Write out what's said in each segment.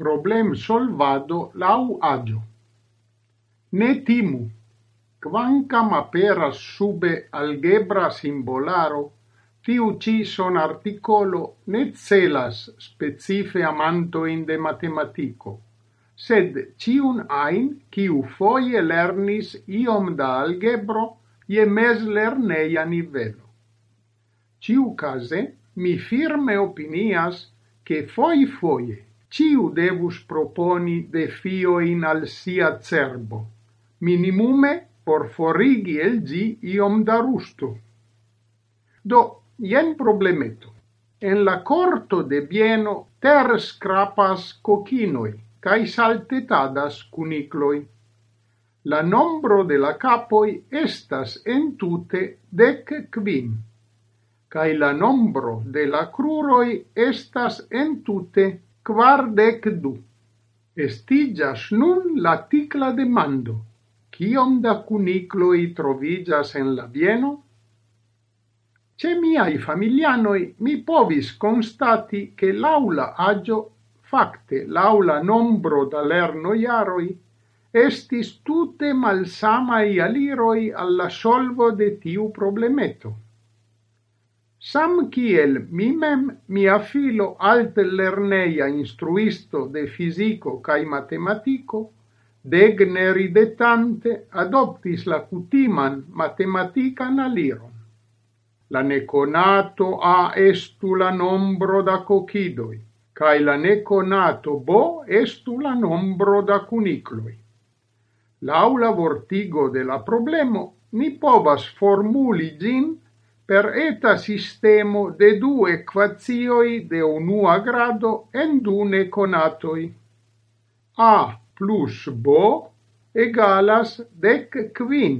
problem solvado lau agio. Ne timu, quancam aperas sube algebra simbolaro, tiu ci son articolo ne celas specife amantoin de matematico, sed ciun ain ciu foie lernis iom da algebro ie mes lerneia nivelo. Ciu case mi firme opinias che foi foie ciu devus proponi defioin al sia cerbo, minimume por forigi el gi iom da rusto. Do, jen problemeto. En la corto de bieno ter scrapas cocinoi, cae saltetadas cunicloi. La nombro de la capoi estas entute dec quin, cae la nombro de la cruroi estas entute Quardec du. Estigas nun la ticla demando. Ciom da cunicloi trovigas en la bieno? Ce miai familianoi mi povis constati che l'aula agio, facte l'aula nombro da lerno iaroi, estis tute malsamai aliroi alla solvo de tiu problemeto. Samkiel mi mem, mia filo altlerneja instruisto de fiziko kaj matematiko, degne ridetante adoptis la cutiman matematican aliron. La neconato A estu la nombro da cocidoi, cae la neconato B estu la nombro da cunicloi. Laula vortigo de la problemo, ni povas formuli gin per eta sistemo de du equazioi de unua grado endune conatoi. A plus B egalas dec quin,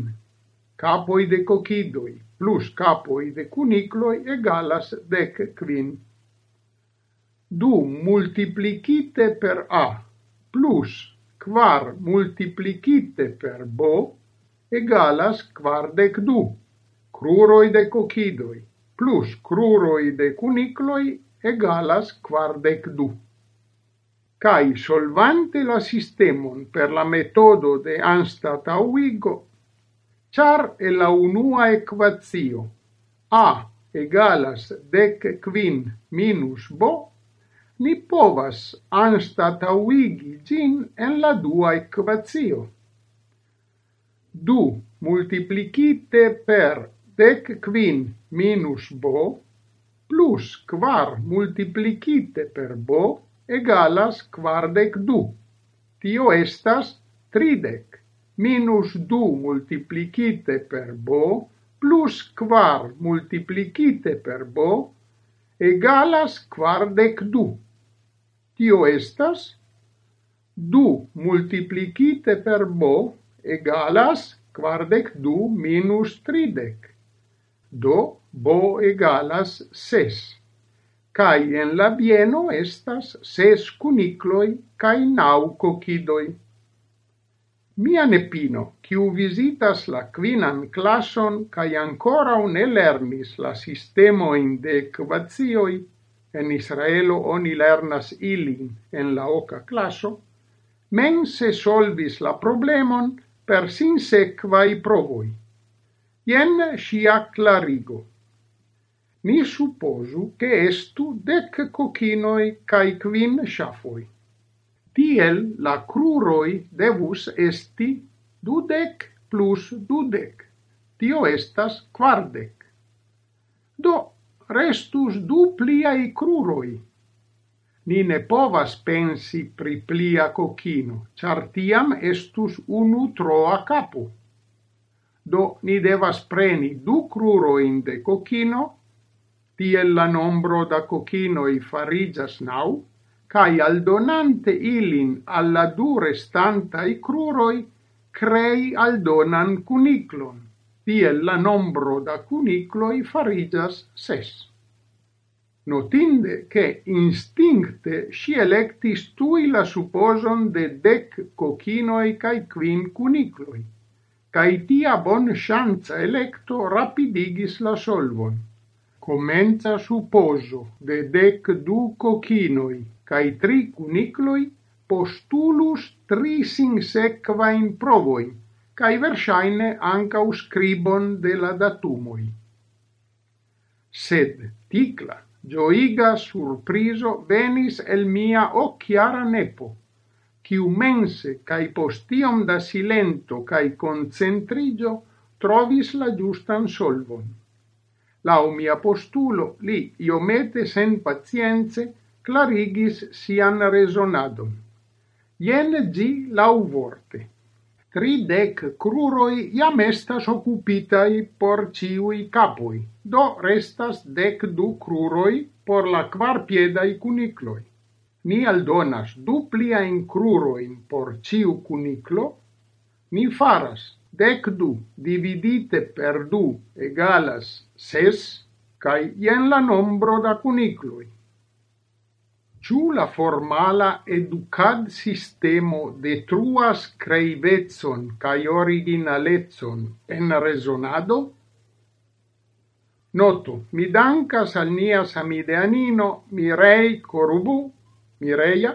capoi de cocidoi plus capoi de cunicloi egalas dec quin. Du multiplicite per A plus quar multiplicite per B egalas quardec du Cruroi de cocidoi plus cruroi de cunicloi egalas quardec du. Cai solvante la sistemon per la metodo de anstatauigo, char e la unua equazio a egalas dec quin minus bo, ni povas anstatauigi gin en la dua equazio. Du multiplicite per Dec quin minus bo plus quar multiplicite per bo egalas quardec du. Tio estas tridec minus du multiplicite per bo plus quar multiplicite per bo egalas quardec du. Tio estas du multiplicite per bo egalas quardec du minus tridec do bo egalas ses. Cai en la bieno estas ses cunicloi cai nau cocidoi. Mia nepino, quiu visitas la quinan classon cai ancora un elernis la sistemoin de equazioi, en Israelo oni lernas ilin en la oca classo, mense solvis la problemon per sinsequai provoi. Ien sia clarigo. Ni supposu che estu dec cocinoi cae quin shafoi. Tiel la cruroi devus esti dudec plus dudec. Tio estas quardec. Do restus du pliai cruroi. Ni ne povas pensi pri plia cocino, char tiam estus unu troa capo. Do ni devas preni du cruroin de cocchino, tiel la nombro da coccinoi farigas nau, cae aldonante ilin alla du i cruroi, crei aldonan cuniclon, tiel la nombro da cunicloi farigias ses. Notinde che instincte si electis tui la supposon de dec cocinoi cae quin cunicloi, cae tia bon chance electo rapidigis la solvon. Comenza supposo de dec du cocinoi cae tri cunicloi postulus tri sinsequain provoi cae versaine ancau scribon de la datumoi. Sed ticla, gioiga surpriso venis el mia occhiara nepo, quiu mense cae postiom da silento cae concentrigio trovis la giustan solvon. Lau mia postulo, li iomete sen pazienze, clarigis sian resonadon. Ien gi lau vorte. Tridec cruroi iam estas occupitai por ciui capoi, do restas dec du cruroi por la quarpiedai cunicloi. Ni aldonas du in krurojn por ciu cuniclo, Ni faras dec du dividite per du egalas ses, cae ien la nombro da cuniclui. Ciu la formala educad sistemo detruas creivetson cae originaletson en resonado? Noto, mi dancas al nia samideanino Mirei Corubu Mireia,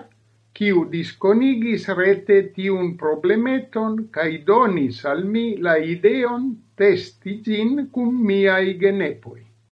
quiu disconigis rete tiun problemeton cae donis al mi la ideon testi gin cum miaj genepoj.